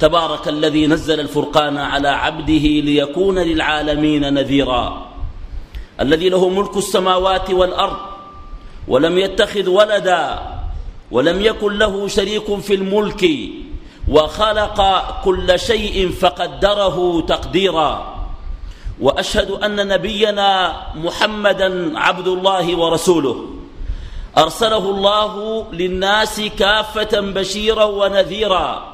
تبارك الذي نزل الفرقان على عبده ليكون للعالمين نذيرا. الذي له ملك السماوات والأرض ولم يتخذ ولدا ولم يكن له شريك في الملك وخلق كل شيء فقدره تقديرا. وأشهد أن نبينا محمدا عبد الله ورسوله. أرسله الله للناس كافة بشيرا ونذيرا.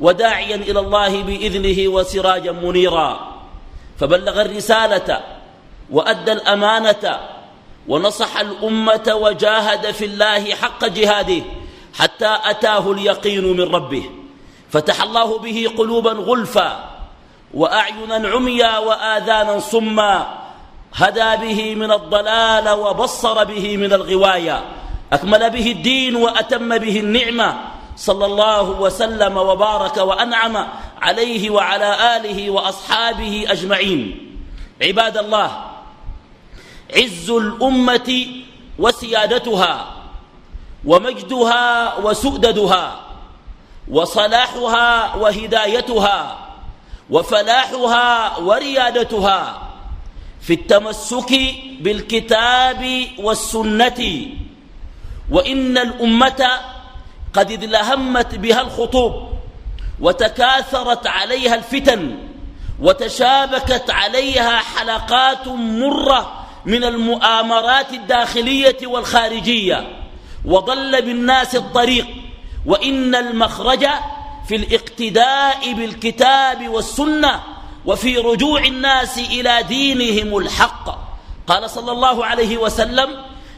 وداعيا إلى الله بإذنه وسراجا منيرا. فبلغ الرسالة وأدى الأمانة ونصح الأمة وجاهد في الله حق جهاده حتى أتاه اليقين من ربه. فتح الله به قلوبا غلفا وأعينا عميا وآذانا صما. هدى به من الضلال وبصر به من الغوايا. أكمل به الدين وأتم به النعمة. صلى الله وسلم وبارك وأنعم عليه وعلى آله وأصحابه أجمعين. عباد الله عز الأمة وسيادتها ومجدها وسؤددها وصلاحها وهدايتها وفلاحها وريادتها في التمسك بالكتاب والسنة. وإن الأمة قد اذلهمت بها الخطوب وتكاثرت عليها الفتن وتشابكت عليها حلقات مرة من المؤامرات الداخلية والخارجية. وضل بالناس الطريق. وإن المخرج في الاقتداء بالكتاب والسنة وفي رجوع الناس إلى دينهم الحق. قال صلى الله عليه وسلم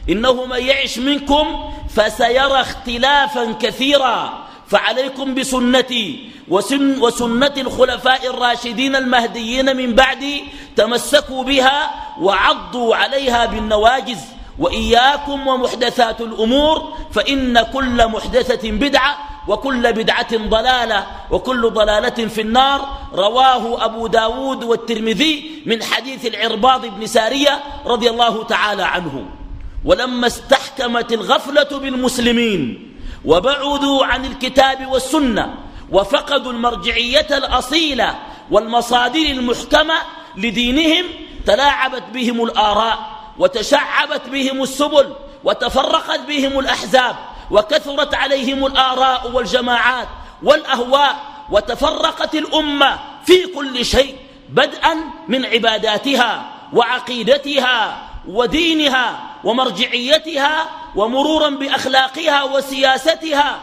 إنه من يعش منكم فسيرى اختلافا كثيرا. فعليكم بسنتي وسن وسنة الخلفاء الراشدين المهديين من بعدي تمسكوا بها وعضوا عليها بالنواجز وإياكم ومحدثات الأمور فإن كل محدثة بدعة وكل بدعة ضلالة وكل ضلالة في النار. رواه أبو داود والترمذي من حديث العرباض بن سارية رضي الله تعالى عنه. ولما استحكمت الغفلة بالمسلمين وبعدوا عن الكتاب والسنة وفقدوا المرجعية الأصيلة والمصادر المحكمة لدينهم تلاعبت بهم الآراء وتشعبت بهم السبل وتفرقت بهم الأحزاب وكثرت عليهم الآراء والجماعات والأهواء وتفرقت الأمة في كل شيء بدءا من عباداتها وعقيدتها ودينها ومرجعيتها ومرورا بأخلاقها وسياستها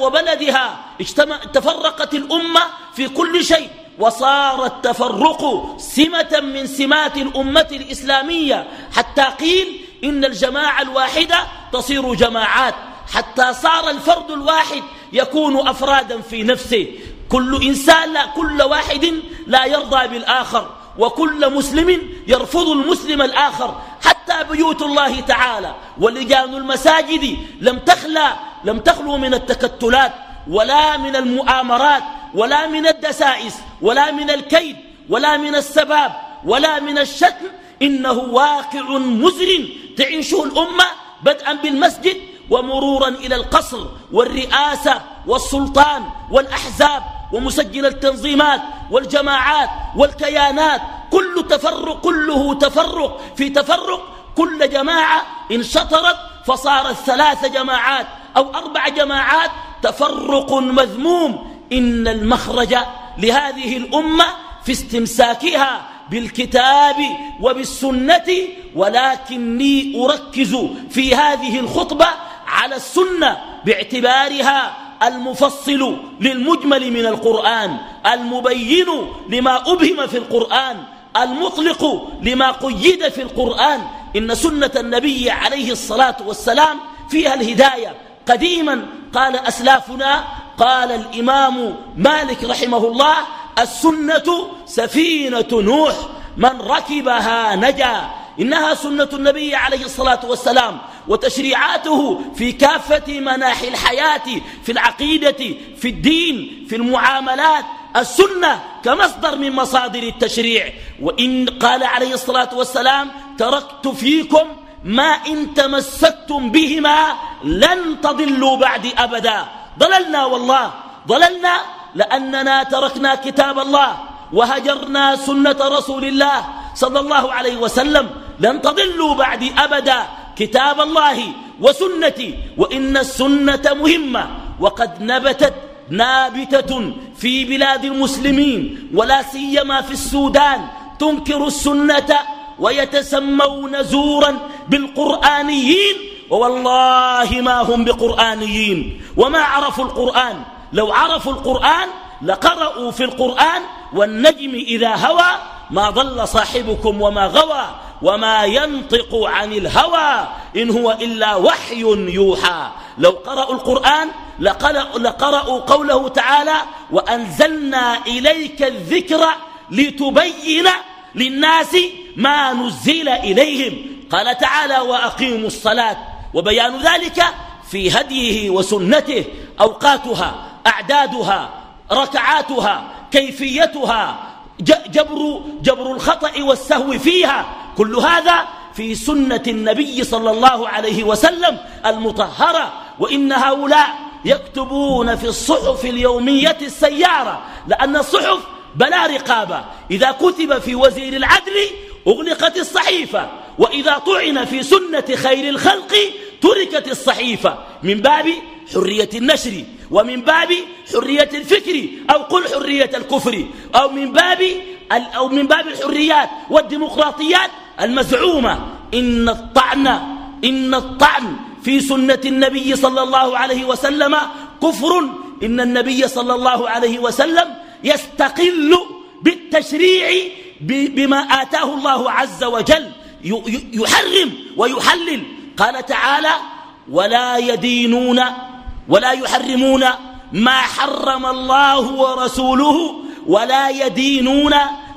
وبلدها. اجتمع تفرقت الأمة في كل شيء. وصار التفرق سمة من سمات الأمة الإسلامية. حتى قيل إن الجماعة الواحدة تصير جماعات. حتى صار الفرد الواحد يكون أفرادا في نفسه. كل إنسان لا كل واحد لا يرضى بالآخر. وكل مسلم يرفض المسلم الآخر. حتى بيوت الله تعالى. ولجان المساجد لم تخلى لم تخلو من التكتلات ولا من المؤامرات ولا من الدسائس ولا من الكيد ولا من السباب ولا من الشتم. إنه واقع مزر. تعيشه الأمة بدءا بالمسجد ومرورا إلى القصر والرئاسة والسلطان والأحزاب ومسجل التنظيمات والجماعات والكيانات. كل تفرق كله تفرق. في تفرق كل جماعة انشطرت فصارت ثلاث جماعات أو أربع جماعات. تفرق مذموم. إن المخرج لهذه الأمة في استمساكها بالكتاب وبالسنة. ولكني أركز في هذه الخطبة على السنة باعتبارها المفصل للمجمل من القرآن المبين لما أبهم في القرآن المطلق لما قيد في القرآن. إن سنة النبي عليه الصلاة والسلام فيها الهداية. قديما قال أسلافنا قال الإمام مالك رحمه الله السنة سفينة نوح من ركبها نجا. إنها سنة النبي عليه الصلاة والسلام. وتشريعاته في كافة مناحي الحياة في العقيدة في الدين في المعاملات السنة كمصدر من مصادر التشريع. وإن قال عليه الصلاة والسلام تركت فيكم ما إن تمسكتم بهما لن تضلوا بعد أبدا. ضللنا والله ضللنا لأننا تركنا كتاب الله وهجرنا سنة رسول الله صلى الله عليه وسلم. لن تضلوا بعد أبدا. كتاب الله وسنتي وإن السنة مهمة وقد نبتت نابتة في بلاد المسلمين ولا سيما في السودان تنكر السنة ويتسمون زورا بالقرآنيين ووالله ما هم بقرآنيين. وما عرفوا القرآن؟ لو عرفوا القرآن لقرأوا في القرآن والنجم إذا هوى ما ضل صاحبكم وما غوى. وما ينطق عن الهوى إن هو إلا وحي يوحى. لو قرأوا القرآن لقرأوا قوله تعالى وأنزلنا إليك الذكر لتبين للناس ما نزل إليهم. قال تعالى وأقيموا الصلاة. وبيان ذلك في هديه وسنته أوقاتها أعدادها ركعاتها كيفيتها جبر, جبر الخطأ والسهو فيها. كل هذا في سنة النبي صلى الله عليه وسلم المطهرة وإن هؤلاء يكتبون في الصحف اليومية السيارة لأن الصحف بلا رقابة. إذا كتب في وزير العدل أغلقت الصحيفة وإذا طعن في سنة خير الخلق تركت الصحيفة. من باب حرية النشر ومن باب حرية الفكر أو قل حرية الكفر أو من باب أو من باب الحريات والديمقراطيات المزعومة. إن الطعن إن الطعن في سنة النبي صلى الله عليه وسلم كفر. إن النبي صلى الله عليه وسلم يستقل بالتشريع بما آتاه الله عز وجل. يحرم ويحلل. قال تعالى ولا يدينون ولا يحرمون ما حرم الله ورسوله ولا يدينون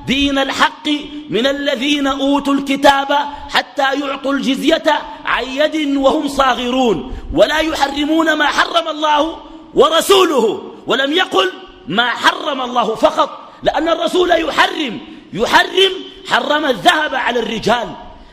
دين الحق من الذين أوتوا الكتاب حتى يعطوا الجزية عن يد وهم صاغرون. ولا يحرمون ما حرم الله ورسوله. ولم يقل ما حرم الله فقط. لأن الرسول يحرم. يحرم حرم الذهب على الرجال.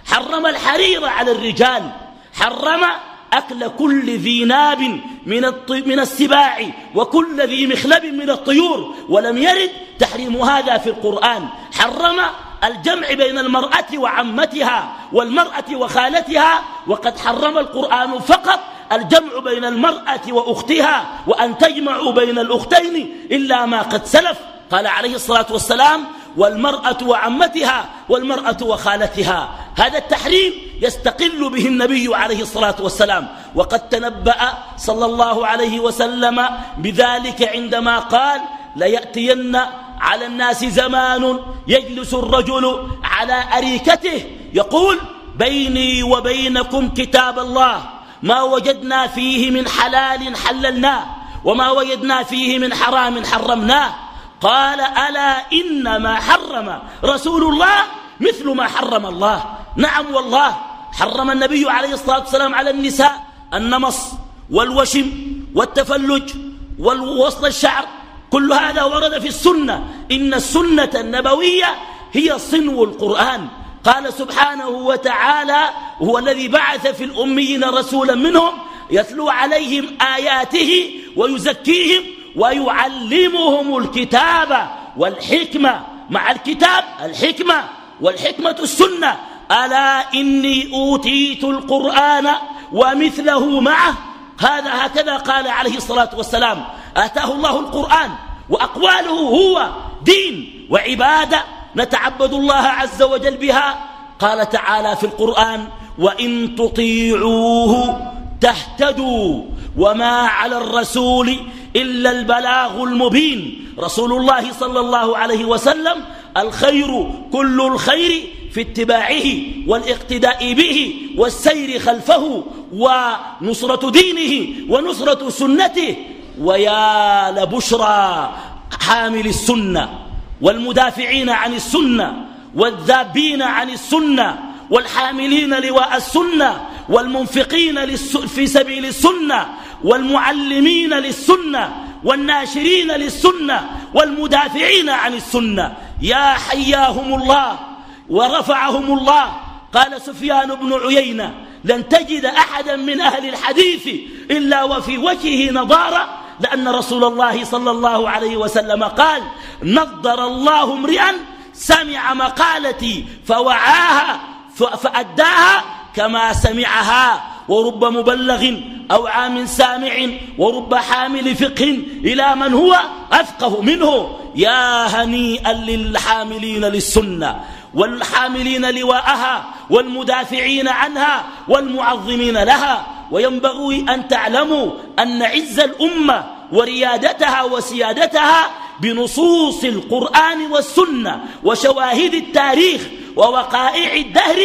حرم الحرير على الرجال. حرم أكل كل ذي ناب من, من السباع وكل ذي مخلب من الطيور ولم يرد تحريم هذا في القرآن. حرم الجمع بين المرأة وعمتها والمرأة وخالتها وقد حرم القرآن فقط الجمع بين المرأة وأختها وأن تجمعوا بين الأختين إلا ما قد سلف. قال عليه الصلاة والسلام والمرأة وعمتها والمرأة وخالتها. هذا التحريم يستقل به النبي عليه الصلاة والسلام. وقد تنبأ صلى الله عليه وسلم بذلك عندما قال ليأتين على الناس زمان يجلس الرجل على أريكته يقول بيني وبينكم كتاب الله ما وجدنا فيه من حلال حللناه وما وجدنا فيه من حرام حرمناه. قال ألا إنما حرم رسول الله؟ مثل ما حرم الله. نعم والله حرم النبي عليه الصلاة والسلام على النساء النمص والوشم والتفلج ووصل الشعر. كل هذا ورد في السنة. إن السنة النبوية هي صنو القرآن. قال سبحانه وتعالى هو الذي بعث في الأميين رسولا منهم يتلو عليهم آياته ويزكيهم ويعلمهم الكتاب والحكمة. مع الكتاب الحكمة. والحكمة السنة. ألا إني أوتيت القرآن ومثله معه؟ هذا هكذا قال عليه الصلاة والسلام. آتاه الله القرآن وأقواله هو دين وعبادة نتعبد الله عز وجل بها. قال تعالى في القرآن وإن تطيعوه تهتدوا وما على الرسول إلا البلاغ المبين. رسول الله صلى الله عليه وسلم الخير كل الخير في اتباعه والاقتداء به والسير خلفه ونصرة دينه ونصرة سنته. ويا لبشرى حامل السنة والمدافعين عن السنة والذابين عن السنة والحاملين لواء السنة والمنفقين في سبيل السنة والمعلمين للسنة والناشرين للسنة والمدافعين عن السنة. يا حياهم الله ورفعهم الله. قال سفيان بن عيينة لن تجد أحدا من أهل الحديث إلا وفي وجهه نضارة لأن رسول الله صلى الله عليه وسلم قال نضر الله امرئا سمع مقالتي فوعاها فأداها كما سمعها. ورب مبلغ أو عام سامع ورب حامل فقه إلى من هو أفقه منه. يا هنيئا للحاملين للسنة والحاملين لواءها والمدافعين عنها والمعظمين لها. وينبغي أن تعلموا أن عز الأمة وريادتها وسيادتها بنصوص القرآن والسنة وشواهد التاريخ ووقائع الدهر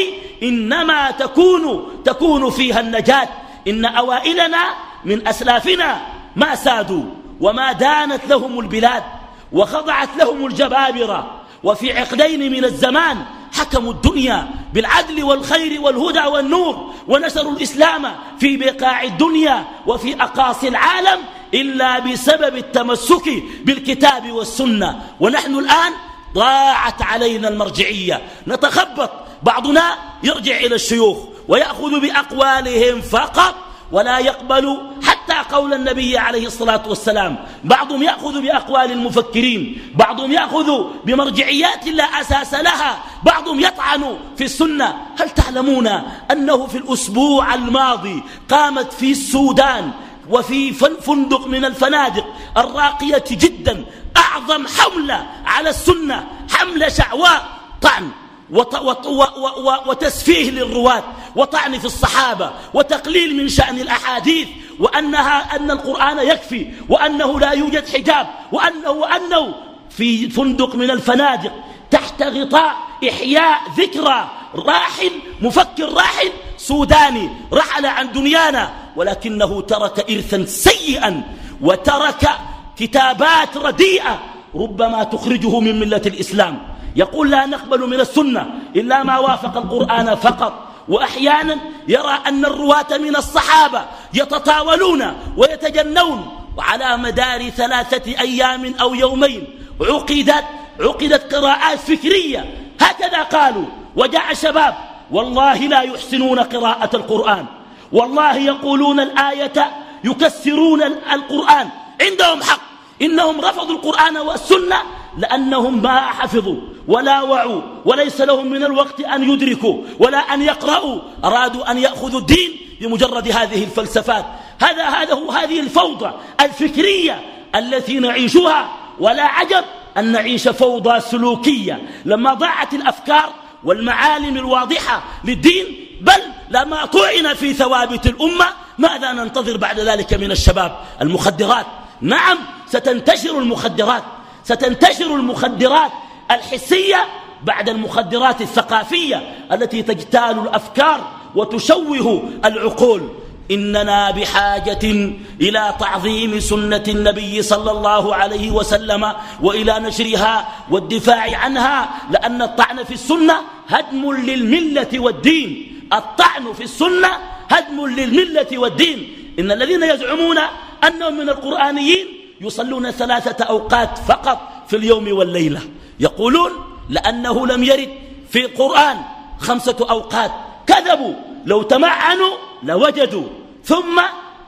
إنما تكون تكون فيها النجاة. إن أوائلنا من أسلافنا ما سادوا وما دانت لهم البلاد وخضعت لهم الجبابرة. وفي عقدين من الزمان حكموا الدنيا بالعدل والخير والهدى والنور ونشروا الإسلام في بقاع الدنيا وفي أقاصي العالم إلا بسبب التمسك بالكتاب والسنة. ونحن الآن ضاعت علينا المرجعية. نتخبط. بعضنا يرجع إلى الشيوخ ويأخذ بأقوالهم فقط ولا يقبل حتى قول النبي عليه الصلاة والسلام. بعضهم يأخذ بأقوال المفكرين بعضهم يأخذ بمرجعيات لا أساس لها بعضهم يطعن في السنة. هل تعلمون أنه في الأسبوع الماضي قامت في السودان وفي فندق من الفنادق الراقية جدا أعظم حملة على السنة حملة شعواء طعن وتسفيه للرواة وطعن في الصحابة وتقليل من شأن الأحاديث وأنها أن القرآن يكفي وأنه لا يوجد حجاب وأنه, وأنه في فندق من الفنادق تحت غطاء إحياء ذكرى راحل مفكر راحل سوداني رحل عن دنيانا ولكنه ترك إرثا سيئا وترك كتابات رديئة ربما تخرجه من ملة الإسلام. يقول لا نقبل من السنة إلا ما وافق القرآن فقط. وأحيانا يرى أن الرواة من الصحابة يتطاولون ويتجنون وعلى مدار ثلاثة أيام أو يومين. عقدت عقدت قراءات فكرية. هكذا قالوا. وجاء شباب. والله لا يحسنون قراءة القرآن. والله يقولون الآية يكسرون القرآن. عندهم حق. إنهم رفضوا القرآن والسنة لأنهم ما حفظوا ولا وعوا وليس لهم من الوقت أن يدركوا ولا أن يقرأوا. أرادوا أن يأخذوا الدين بمجرد هذه الفلسفات. هذا هذا هو هذه الفوضى الفكرية التي نعيشها. ولا عجب أن نعيش فوضى سلوكية لما ضاعت الأفكار والمعالم الواضحة للدين. بل لما طعن في ثوابت الأمة. ماذا ننتظر بعد ذلك من الشباب المخدرات؟ نعم ستنتشر المخدرات ستنتشر المخدرات الحسية بعد المخدرات الثقافية التي تجتال الأفكار وتشوه العقول. إننا بحاجة إلى تعظيم سنة النبي صلى الله عليه وسلم وإلى نشرها والدفاع عنها لأن الطعن في السنة هدم للملة والدين. الطعن في السنة هدم للملة والدين. إن الذين يزعمون أنهم من القرآنيين يصلون ثلاثة أوقات فقط في اليوم والليلة. يقولون لأنه لم يرد في القرآن خمسة أوقات. كذبوا. لو تمعنوا لوجدوا. ثم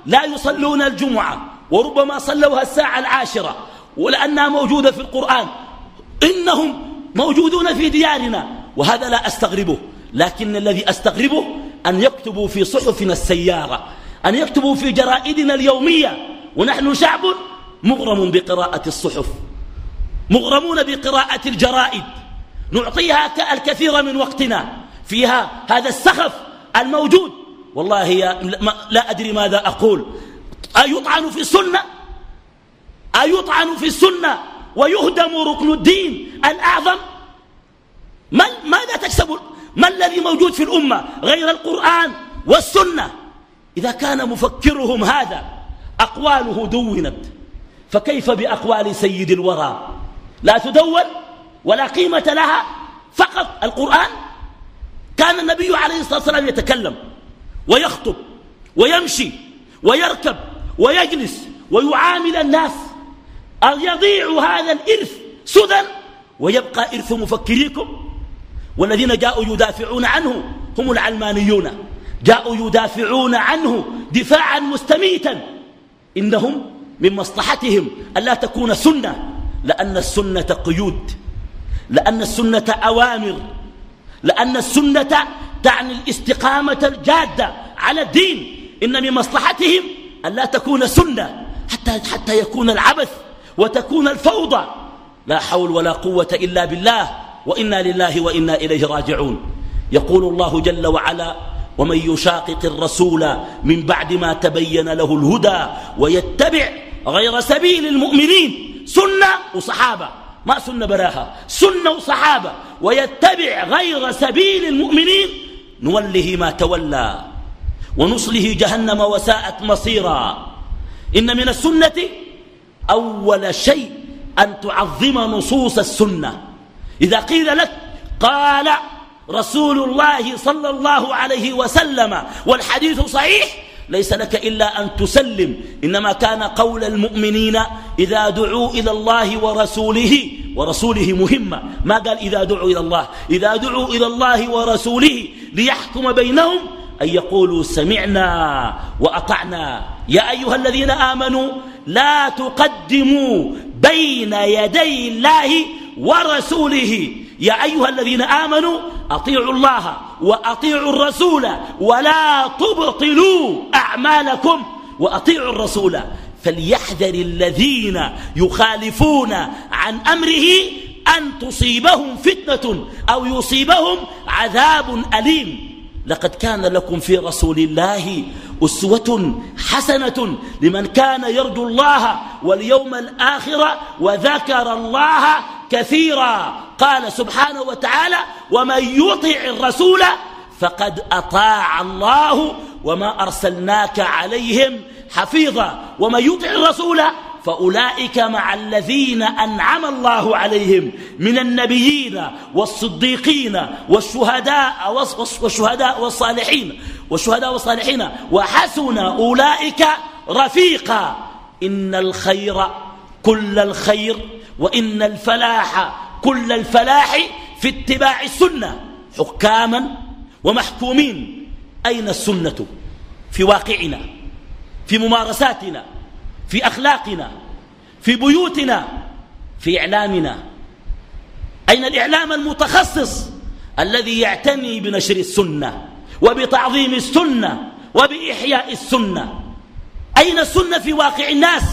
لا يصلون الجمعة. وربما صلوها الساعة العاشرة. ولأنها موجودة في القرآن. إنهم موجودون في ديارنا. وهذا لا أستغربه. لكن الذي أستغربه أن يكتبوا في صحفنا السيارة. أن يكتبوا في جرائدنا اليومية. ونحن شعب مغرم بقراءة الصحف مغرمون بقراءة الجرائد. نعطيها الكثير من وقتنا. فيها هذا السخف الموجود. والله يا لا أدري ماذا أقول. أيطعن في السنة؟ أيطعن في السنة ويهدم ركن الدين الأعظم؟ ما ماذا تكسب؟ ما الذي موجود في الأمة غير القرآن والسنة؟ إذا كان مفكرهم هذا أقواله دونت. فكيف بأقوال سيد الورى؟ لا تدون ولا قيمة لها فقط القرآن. كان النبي عليه الصلاة والسلام يتكلم ويخطب ويمشي ويركب ويجلس ويعامل الناس. يضيع هذا الإرث سدى؟ ويبقى إرث مفكريكم؟ والذين جاءوا يدافعون عنه هم العلمانيون. جاءوا يدافعون عنه دفاعا مستميتا. إنهم من مصلحتهم ألا تكون سنة لأن السنة قيود لأن السنة أوامر لأن السنة تعني الاستقامة الجادة على الدين. إن من مصلحتهم أن لا تكون سنة حتى, حتى يكون العبث وتكون الفوضى. لا حول ولا قوة إلا بالله وإنا لله وإنا إليه راجعون. يقول الله جل وعلا ومن يشاقق الرسول من بعد ما تبين له الهدى ويتبع غير سبيل المؤمنين سنة وصحابة ما سنة براها سنة وصحابة ويتبع غير سبيل المؤمنين نوله ما تولى ونصله جهنم وساءت مصيرا. إن من السنة أول شيء أن تعظم نصوص السنة. إذا قيل لك قال رسول الله صلى الله عليه وسلم والحديث صحيح ليس لك إلا أن تسلم. إنما كان قول المؤمنين إذا دعوا إلى الله ورسوله ورسوله مهمة. ما قال إذا دعوا إلى الله؟ إذا دعوا إلى الله ورسوله ليحكم بينهم أن يقولوا سمعنا وأطعنا. يا أيها الذين آمنوا لا تقدموا بين يدي الله ورسوله. يا أيها الذين آمنوا أطيعوا الله وأطيعوا الرسول ولا تبطلوا أعمالكم وأطيعوا الرسول فليحذر الذين يخالفون عن أمره أن تصيبهم فتنة أو يصيبهم عذاب أليم. لقد كان لكم في رسول الله أسوة حسنة لمن كان يرجو الله واليوم الآخر وذكر الله كثيرا. قال سبحانه وتعالى ومن يطع الرسول فقد أطاع الله وما أرسلناك عليهم حفيظا ومن يطع الرسول فأولئك مع الذين أنعم الله عليهم من النبيين والصديقين والشهداء والشهداء والصالحين والشهداء والصالحين وحسن أولئك رفيقا إن الخير كل الخير وإن الفلاح كل الفلاح في اتباع السنة حكاما ومحكومين. أين السنة؟ في واقعنا في ممارساتنا في أخلاقنا في بيوتنا في إعلامنا. أين الإعلام المتخصص الذي يعتني بنشر السنة وبتعظيم السنة وبإحياء السنة؟ أين السنة في واقع الناس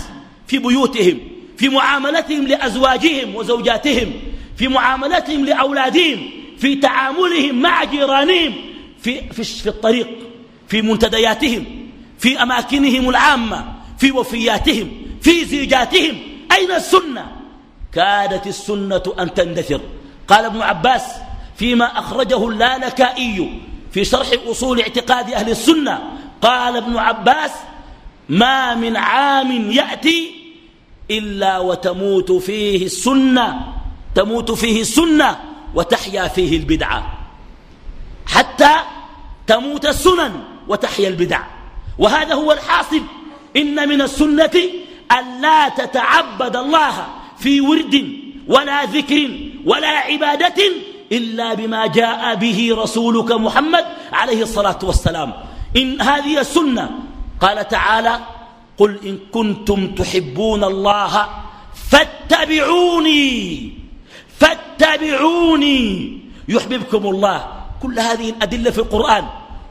في بيوتهم في معاملتهم لأزواجهم وزوجاتهم؟ في معاملتهم لأولادهم في تعاملهم مع جيرانهم في, في, في الطريق في منتدياتهم في أماكنهم العامة في وفياتهم في زيجاتهم. أين السنة؟ كادت السنة أن تندثر. قال ابن عباس فيما أخرجه اللالكائي في شرح أصول اعتقاد أهل السنة قال ابن عباس ما من عام يأتي إلا وتموت فيه السنة. تموت فيه السنة وتحيا فيه البدعة حتى تموت السنن وتحيا البدع. وهذا هو الحاصل. إن من السنة لا تتعبد الله في ورد ولا ذكر ولا عبادة إلا بما جاء به رسولك محمد عليه الصلاة والسلام. إن هذه السنة قال تعالى قل إن كنتم تحبون الله فاتبعوني. فاتبعوني. يحببكم الله. كل هذه الأدلة في القرآن.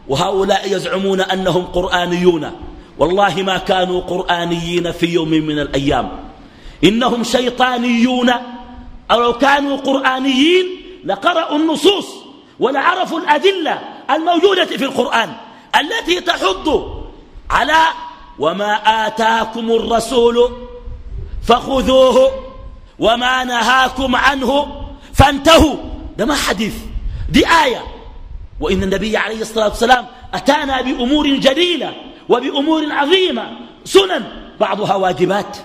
وهؤلاء يزعمون أنهم قرآنيون. والله ما كانوا قرآنيين في يوم من الأيام. إنهم شيطانيون. أو لو كانوا قرآنيين لقرأوا النصوص ولعرفوا الأدلة الموجودة في القرآن التي تحض على وما آتاكم الرسول فخذوه. وما نهاكم عنه فانتهوا. ده ما حديث دي آية. وإن النبي عليه الصلاة والسلام أتانا بأمور جليلة وبأمور عظيمة. سنن بعضها واجبات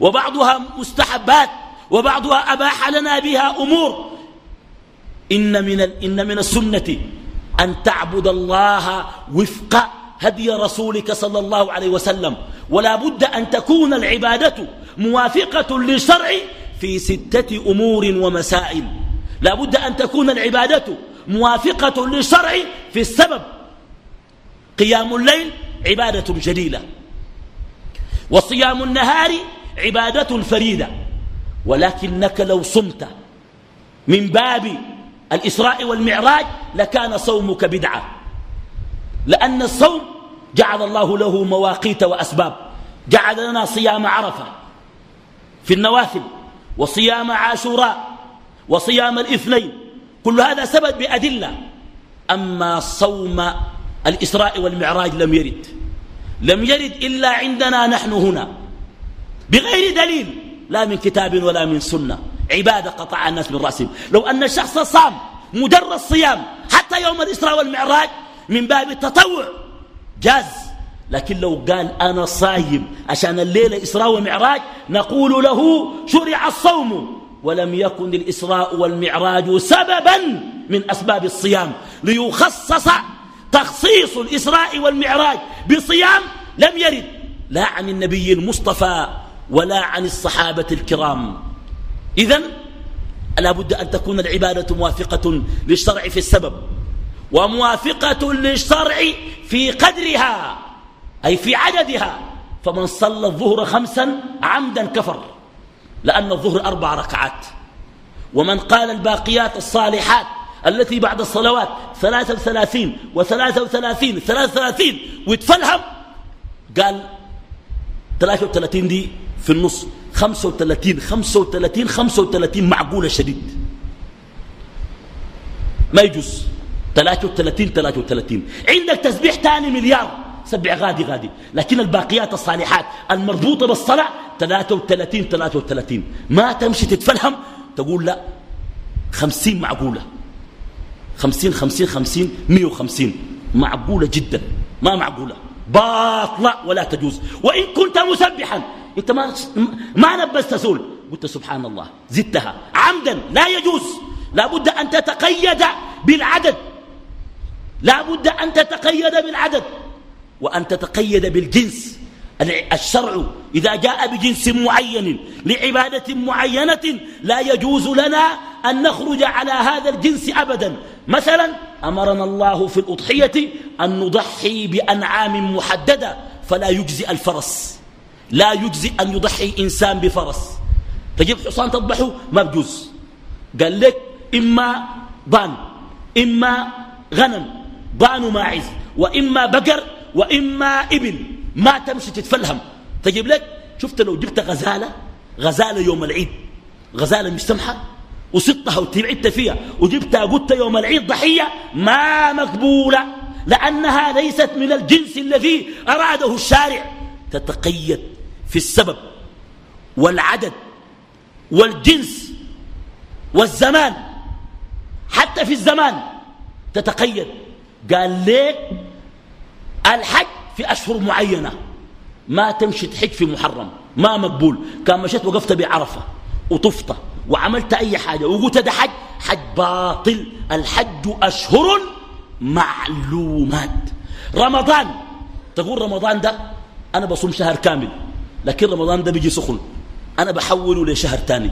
وبعضها مستحبات وبعضها أباح لنا بها أمور. إن من, إن من السنة أن تعبد الله وفق هدي رسولك صلى الله عليه وسلم. ولا بد أن تكون العبادة موافقة للشرع في ستة أمور ومسائل. لا بد أن تكون العبادة موافقة للشرع في السبب. قيام الليل عبادة جليلة وصيام النهار عبادة فريدة. ولكنك لو صمت من باب الإسراء والمعراج لكان صومك بدعة. لأن الصوم جعل الله له مواقيت وأسباب. جعل لنا صيام عرفة في النوافل. وصيام عاشوراء وصيام الاثنين كل هذا سبب بأدلة. أما صوم الإسراء والمعراج لم يرد. لم يرد إلا عندنا نحن هنا. بغير دليل لا من كتاب ولا من سنة. عبادة قطع الناس من رأسهم. لو أن الشخص صام مجرد صيام حتى يوم الإسراء والمعراج من باب التطوع جاز. لكن لو قال أنا صايم عشان الليلة إسراء ومعراج نقول له شرع الصوم. ولم يكن الإسراء والمعراج سببا من أسباب الصيام. ليخصص تخصيص الإسراء والمعراج بصيام لم يرد. لا عن النبي المصطفى ولا عن الصحابة الكرام. إذن لا بد أن تكون العبادة موافقة للشرع في السبب وموافقة للشرع في قدرها. أي في عددها فمن صلى الظهر خمسا عمدا كفر لأن الظهر أربع ركعات. ومن قال الباقيات الصالحات التي بعد الصلوات ثلاثة وثلاثين وثلاثة وثلاثين ثلاثة وثلاثين ويتفلهم. قال ثلاثة وثلاثين دي في النص خمسة وثلاثين خمسة وثلاثين خمسة وثلاثين معقولة شديد. ما يجوز. ثلاثة وثلاثين ثلاثة وثلاثين. عندك تسبيح تاني مليار. سبع غادي غادي. لكن الباقيات الصالحات المربوطة بالصلاة 33 33 ما تمشي تتفلهم تقول لا 50 معقولة. 50 50 50 150 معقولة جدا ما معقولة. باطلة ولا تجوز. وإن كنت مسبحا أنت ما ما نبست سول. قلت سبحان الله زدتها. عمدا لا يجوز. لا بد أن تتقيد بالعدد. لا بد أن تتقيد بالعدد. وأن تتقيد بالجنس. الشرع إذا جاء بجنس معين لعبادة معينة لا يجوز لنا أن نخرج على هذا الجنس أبدا. مثلا أمرنا الله في الأضحية أن نضحي بأنعام محددة فلا يجزي الفرس. لا يجزي أن يضحي إنسان بفرس. تجيب حصان تضبحه ما بجوز. قال لك إما ضان إما غنم ضان ماعز وإما بقر وإما إبل ما تمشي تتفلهم. تجيب لك شفت لو جبت غزالة؟ غزالة يوم العيد. غزالة مش سمحة؟ وسطها وتبعدت فيها. وجبتها قلت يوم العيد ضحية ما مقبولة لأنها ليست من الجنس الذي أراده الشارع. تتقيد في السبب والعدد والجنس والزمان. حتى في الزمان تتقيد. قال ليه الحج في أشهر معينة. ما تمشي تحج في محرم ما مقبول. كان مشيت وقفت بعرفة وطفت وعملت أي حاجة. وقلت ده حج حج باطل. الحج أشهر معلومات. رمضان تقول رمضان ده أنا بصوم شهر كامل لكن رمضان ده بيجي سخن. أنا بحوله لشهر تاني.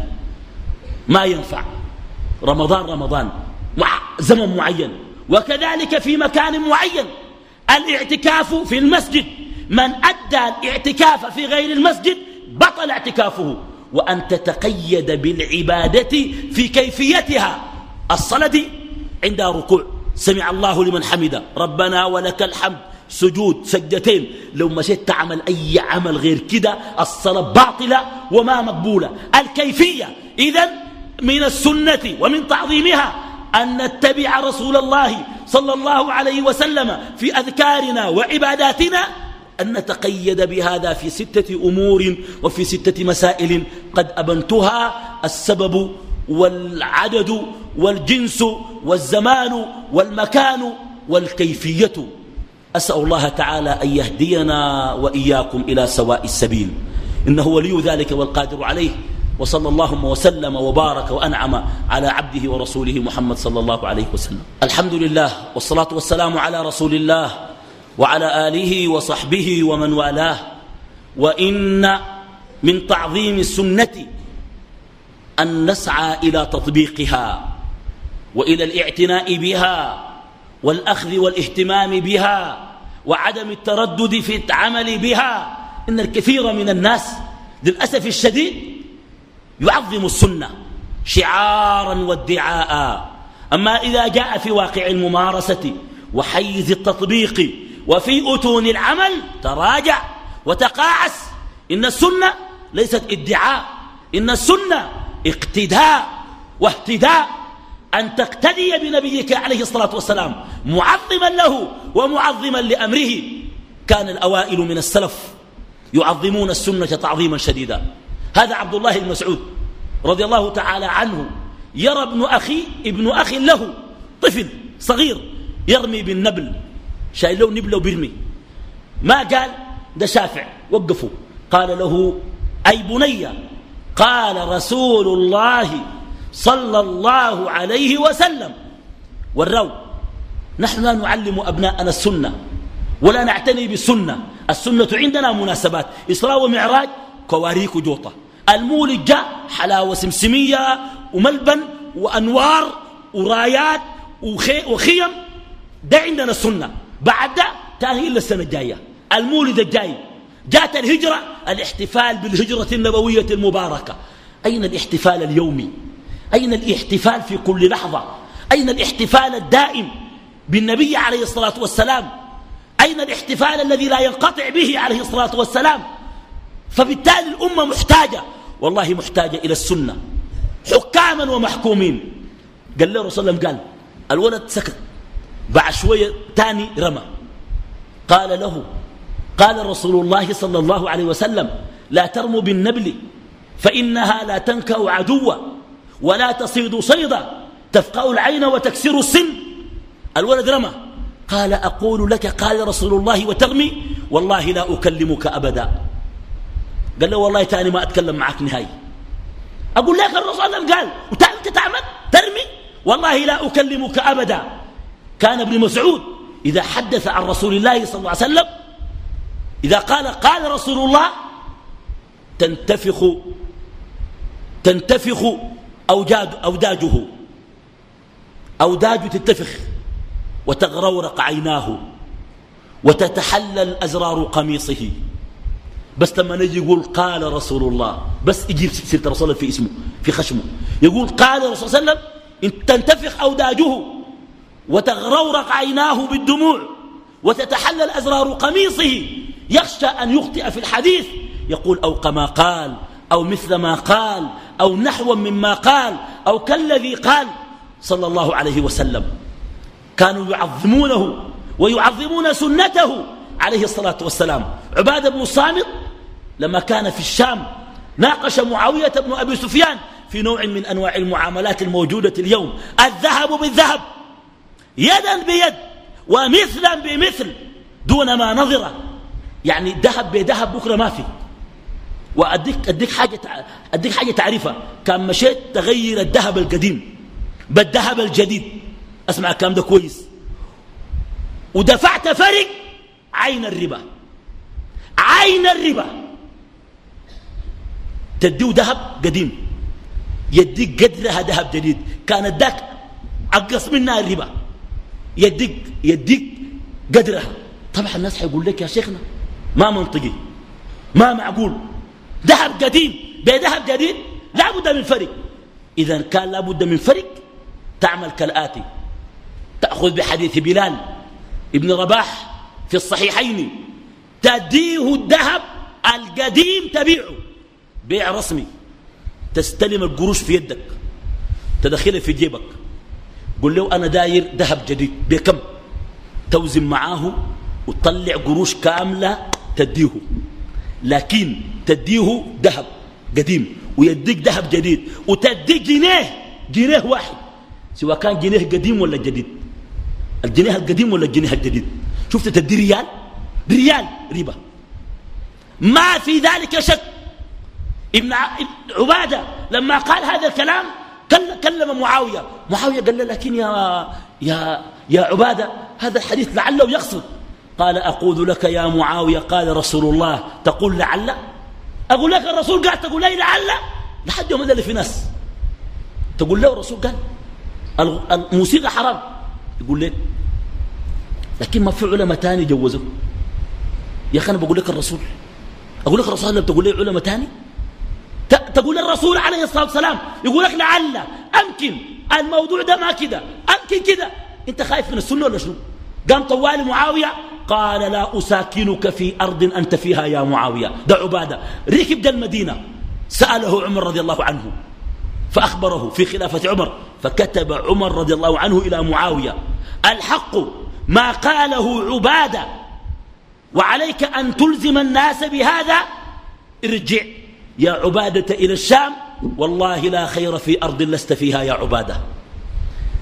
ما ينفع. رمضان رمضان مع زمن معين. وكذلك في مكان معين. الاعتكاف في المسجد. من أدى الاعتكاف في غير المسجد بطل اعتكافه. وأن تتقيد بالعبادة في كيفيتها. الصلاة عند ركوع. سمع الله لمن حمده. ربنا ولك الحمد. سجود سجدتين. لو مشيت تعمل أي عمل غير كده الصلاة باطلة وما مقبولة. الكيفية إذا من السنة ومن تعظيمها أن نتبع رسول الله صلى الله عليه وسلم في أذكارنا وعباداتنا أن نتقيد بهذا في ستة أمور وفي ستة مسائل قد أبنتها السبب والعدد والجنس والزمان والمكان والكيفية. أسأل الله تعالى أن يهدينا وإياكم إلى سواء السبيل. إنه ولي ذلك والقادر عليه. وصلى اللهم وسلم وبارك وأنعم على عبده ورسوله محمد صلى الله عليه وسلم. الحمد لله والصلاة والسلام على رسول الله وعلى آله وصحبه ومن والاه. وإن من تعظيم السنة أن نسعى إلى تطبيقها وإلى الاعتناء بها والأخذ والاهتمام بها وعدم التردد في العمل بها. إن الكثير من الناس للأسف الشديد يعظم السنة شعارا وادعاء. أما إذا جاء في واقع الممارسة وحيز التطبيق وفي أتون العمل تراجع وتقاعس. إن السنة ليست ادعاء إن السنة اقتداء. واهتداء. أن تقتدي بنبيك عليه الصلاة والسلام معظما له ومعظما لأمره. كان الأوائل من السلف يعظمون السنة تعظيما شديدا. هذا عبد الله المسعود رضي الله تعالى عنه يرى ابن أخي ابن أخ له طفل صغير يرمي بالنبل شايل له نبله وبيرمي. ما قال؟ ده شافع وقفوا. قال له أي بني قال رسول الله صلى الله عليه وسلم. والرو نحن لا نعلم أبناءنا السنة ولا نعتني بالسنة. السنة عندنا مناسبات إسراء ومعراج كواريك وجوطة المولد جاء حلاوة سمسمية وملبن وأنوار ورايات وخيم. ده عندنا السنة. بعد ده تاني إلا السنة الجاية المولد الجاي جاءت الهجرة الاحتفال بالهجرة النبوية المباركة. أين الاحتفال اليومي؟ أين الاحتفال في كل لحظة؟ أين الاحتفال الدائم بالنبي عليه الصلاة والسلام؟ أين الاحتفال الذي لا ينقطع به عليه الصلاة والسلام؟ فبالتالي الأمة محتاجة والله محتاجة إلى السنة. حكاما ومحكومين. قال له رسول الله قال الولد سكت. بعد شوية تاني رمى. قال له قال رسول الله صلى الله عليه وسلم لا ترموا بالنبل فإنها لا تنكأ عدوا ولا تصيد صيدا تفقأ العين وتكسر السن. الولد رمى. قال أقول لك قال رسول الله وترمي والله لا أكلمك أبدا. قال له والله تاني ما أتكلم معك نهائي. أقول لك الرسول الله قال وتاني تعمد ترمي. والله لا أكلمك أبدا. كان ابن مسعود إذا حدث عن رسول الله صلى الله عليه وسلم إذا قال قال رسول الله تنتفخ تنتفخ أوجاد أوداجه. أوداج تنتفخ وتغرورق عيناه وتتحلل أزرار قميصه. بس لما نجي يقول قال رسول الله بس يجيب سيرة رسول الله في اسمه في خشمه. يقول قال رسول الله صلى الله عليه وسلم تنتفخ أوداجه وتغرورق عيناه بالدموع وتتحلل أزرار قميصه يخشى أن يخطئ في الحديث. يقول أو كما قال أو مثل ما قال أو نحو مما قال أو كالذي قال. صلى الله عليه وسلم. كانوا يعظمونه ويعظمون سنته عليه الصلاة والسلام. عبادة بن الصامت لما كان في الشام ناقش معاوية بن أبي سفيان في نوع من أنواع المعاملات الموجودة اليوم. الذهب بالذهب. يدا بيد ومثلا بمثل دون ما نظر. يعني ذهب بذهب بكرة ما في. وأديك أديك حاجة أديك حاجة تعرفها كان مشيت تغير الذهب القديم بالذهب الجديد. أسمع الكلام ده كويس. ودفعت فرق عين الربا. عين الربا. تديه ذهب قديم. يديك قدرها ذهب جديد. كان اداك أقص منها الربا. يديك يديك قدرها. طبعا الناس حيقول لك يا شيخنا ما منطقي. ما معقول. ذهب قديم. بذهب جديد لا بد من فرق. إذا كان لا بد من فرق تعمل كالآتي. تأخذ بحديث بلال ابن رباح في الصحيحين. تديه الذهب القديم تبيعه. بيع رسمي. تستلم القروش في يدك. تدخلها في جيبك. قل له أنا داير ذهب جديد. بكم؟ توزن معاه وتطلع قروش كاملة تديه. لكن تديه ذهب قديم ويديك ذهب جديد. وتديك جنيه. جنيه واحد. سواء كان جنيه قديم ولا جديد. الجنيه القديم ولا الجنيه الجديد؟ شفت تدي ريال بريال ربا ما في ذلك شك. ابن عبادة لما قال هذا الكلام كلم معاوية. معاوية قال له لكن يا, يا, يا عبادة هذا الحديث لعله يقصد. قال أقول لك يا معاوية قال رسول الله تقول لعل. أقول لك الرسول قال تقول لي لعل. لحد يوم اللي في ناس. تقول له الرسول قال الموسيقى حرام. يقول لك لكن ما في علماء تاني جوزوا يا أخي أنا بقول لك الرسول. أقول لك الرسول لم تقول لي علماء تاني؟ تقول الرسول عليه الصلاة والسلام. يقول لك لعل. أمكن. الموضوع ده ما كده. أمكن كده. أنت خايف من السنة ولا شنو؟ قام طوال معاوية قال لا أساكنك في أرض أنت فيها يا معاوية. ده عبادة. ركب ده المدينة. سأله عمر رضي الله عنه. فأخبره في خلافة عمر. فكتب عمر رضي الله عنه إلى معاوية. الحق ما قاله عبادة. وعليك أن تلزم الناس بهذا. ارجع يا عبادة إلى الشام. والله لا خير في أرض لست فيها يا عبادة.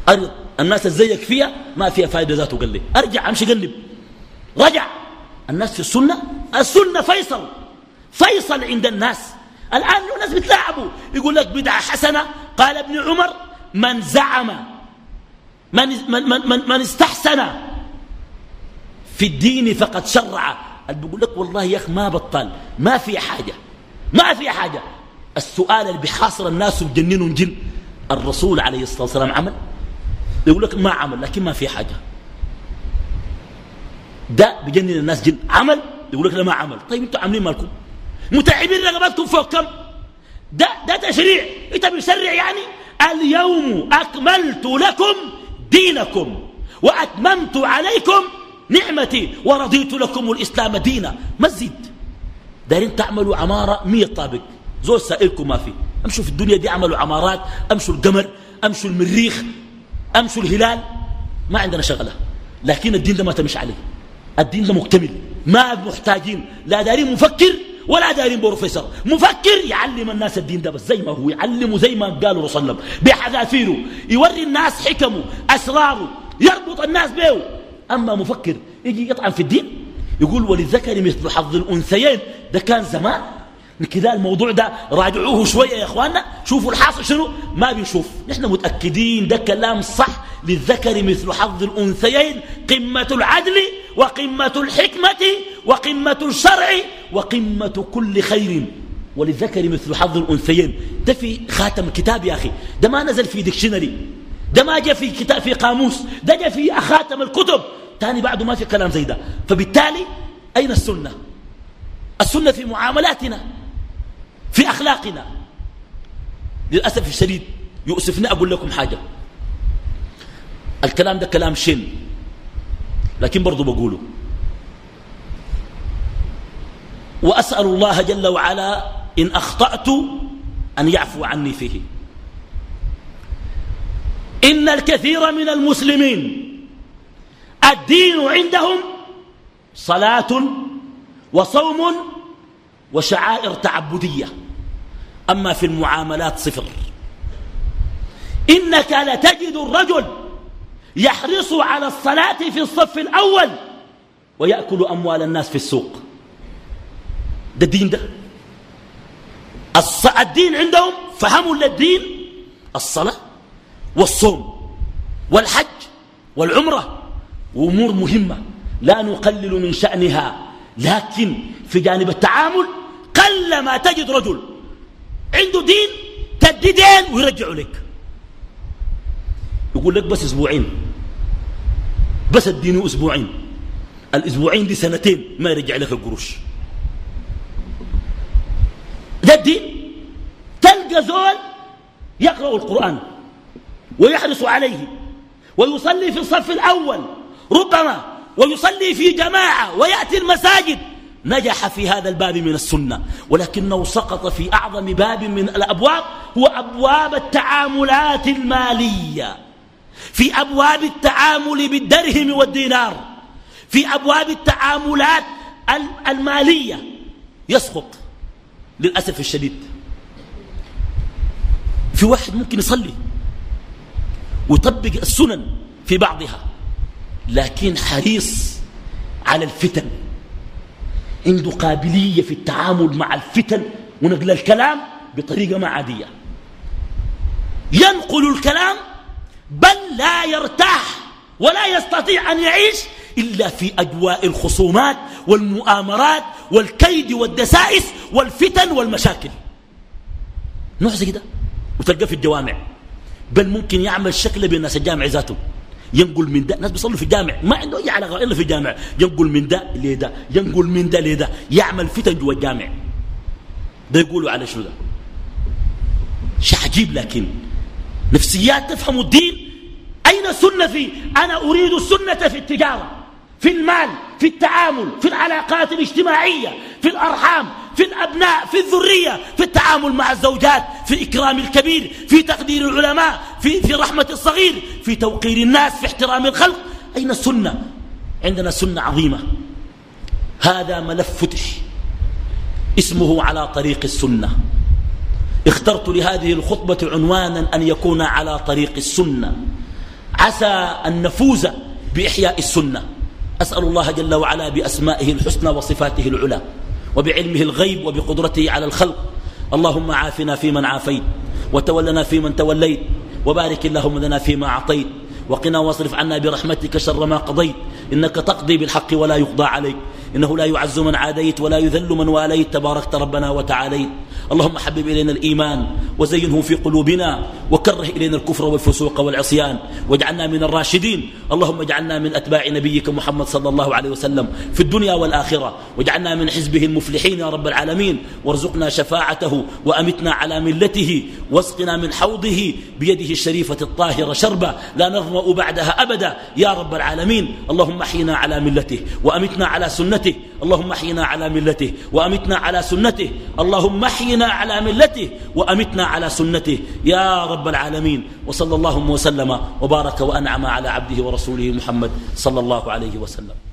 أرض الناس زيك فيها ما فيها فائدة ذاته قال لي أرجع أمشي قلب رجع. الناس في السنة السنة فيصل. فيصل عند الناس. الآن الناس بتلاعبوا. يقول لك بدعة حسنة. قال ابن عمر من زعم من, من, من, من, من استحسن في الدين فقد شرع. بيقول لك والله يا أخي ما بطل ما في حاجة ما في حاجة. السؤال اللي بيحاصر الناس وبجننهم جن الرسول عليه الصلاة والسلام عمل؟ يقول لك ما عمل لكن ما في حاجة. ده بجنن الناس جن عمل؟ يقول لك لا ما عمل. طيب أنتوا عاملين مالكم؟ متعبين رغباتكم فوق كم؟ ده ده تشريع. انت بتشرع يعني؟ اليوم أكملت لكم دينكم وأتممت عليكم نعمتي ورضيت لكم الإسلام دينا. تزيد دارين تعملوا عمارة 100 طابق. زول سائلكم ما في. أمشوا في الدنيا دي عملوا عمارات. أمشوا القمر. أمشوا المريخ. أمشوا الهلال. ما عندنا شغلة. لكن الدين ده ما تمشي عليه. الدين ده مكتمل. ما محتاجين. لا دارين مفكر ولا دارين بروفيسور. مفكر يعلم الناس الدين ده بس زي ما هو. يعلمه زي ما قالوا الله. بحذافيره. يوري الناس حكمه. أسراره. يربط الناس به أما مفكر يجي يطعن في الدين يقول وللذكر مثل حظ الأنثيين. ده كان زمان. كذا الموضوع ده راجعوه شوية يا إخواننا. شوفوا الحاصل شنو؟ ما بنشوف نحن متأكدين ده كلام صح. للذكر مثل حظ الأنثيين قمة العدل وقمة الحكمة وقمة الشرع وقمة كل خير. وللذكر مثل حظ الأنثيين. ده في خاتم كتاب يا أخي. ده ما نزل في ديكشنري. ده ما جاء في كتاب في قاموس. ده جاء في خاتم الكتب. تاني بعده ما في كلام زي ده. فبالتالي أين السنة؟ السنة في معاملاتنا في أخلاقنا. للأسف الشديد يؤسفني أقول لكم حاجة. الكلام ده كلام شن لكن برضو بقوله. وأسأل الله جل وعلا إن أخطأت أن يعفو عني فيه. إن الكثير من المسلمين الدين عندهم صلاة وصوم وشعائر تعبدية. أما في المعاملات صفر. إنك لتجد الرجل يحرص على الصلاة في الصف الأول ويأكل أموال الناس في السوق. ده الدين ده. الدين عندهم فهموا للدين الصلاة والصوم والحج والعمرة. وأمور مهمة لا نقلل من شأنها لكن في جانب التعامل قل ما تجد رجل عنده دين تدي دين ويرجعه لك. يقول لك بس أسبوعين بس اديني أسبوعين الأسبوعين دي سنتين ما يرجع لك القروش. ده الدين. تلقى زول يقرأ القرآن ويحرص عليه ويصلي في الصف الأول ربما ويصلي في جماعة ويأتي المساجد. نجح في هذا الباب من السنة ولكنه سقط في أعظم باب من الأبواب هو أبواب التعاملات المالية. في أبواب التعامل بالدرهم والدينار. في أبواب التعاملات المالية. يسقط. للأسف الشديد. في واحد ممكن يصلي ويطبق السنن في بعضها. لكن حريص على الفتن. عنده قابلية في التعامل مع الفتن ونقل الكلام بطريقة ما عادية. ينقل الكلام بل لا يرتاح ولا يستطيع أن يعيش إلا في أجواء الخصومات والمؤامرات والكيد والدسائس والفتن والمشاكل. نوع زي كده وتلقى في الجوامع. بل ممكن يعمل شكل بين الناس الجامع ذاته. ينقل من ده. ناس بيصلوا في الجامع. ما عنده أي علاقة إلا في الجامع. ينقل من ده لده. ينقل من ده لده. يعمل فتن جوا الجامع. ده يقولوا على شو ده؟ شيء عجيب لكن نفسيات تفهم الدين. أين السنة في؟ أنا أريد السنة في التجارة في المال في التعامل في العلاقات الاجتماعية في الأرحام. في الأبناء في الذرية في التعامل مع الزوجات في إكرام الكبير في تقدير العلماء في, في رحمة الصغير في توقير الناس في احترام الخلق. أين السنة؟ عندنا سنة عظيمة. هذا ملف فتح. اسمه على طريق السنة. اخترت لهذه الخطبة عنوانا أن يكون على طريق السنة. عسى أن نفوز بإحياء السنة. أسأل الله جل وعلا بأسمائه الحسنى وصفاته العلى. وبعلمه الغيب وبقدرته على الخلق. اللهم عافنا فيمن عافيت وتولنا فيمن توليت وبارك اللهم لنا فيما أعطيت. وقنا واصرف عنا برحمتك شر ما قضيت إنك تقضي بالحق ولا يقضى عليك. إنه لا يعز من عاديت ولا يذل من واليت تباركت ربنا وتعاليت. اللهم حبب إلينا الإيمان وزينه في قلوبنا وكره إلينا الكفر والفسوق والعصيان واجعلنا من الراشدين. اللهم اجعلنا من أتباع نبيك محمد صلى الله عليه وسلم في الدنيا والآخرة. واجعلنا من حزبه المفلحين يا رب العالمين. وارزقنا شفاعته وأمتنا على ملته. واسقنا من حوضه بيده الشريفة الطاهرة شربة. لا نظمأ بعدها أبدا يا رب العالمين. اللهم احينا على ملته وأمتنا على سنته. اللهم احينا على ملته وأمتنا على سنته. اللهم احينا على ملته وأمتنا على سنته. يا رب العالمين وصلى الله وسلم وبارك وأنعم على عبده ورسوله محمد صلى الله عليه وسلم.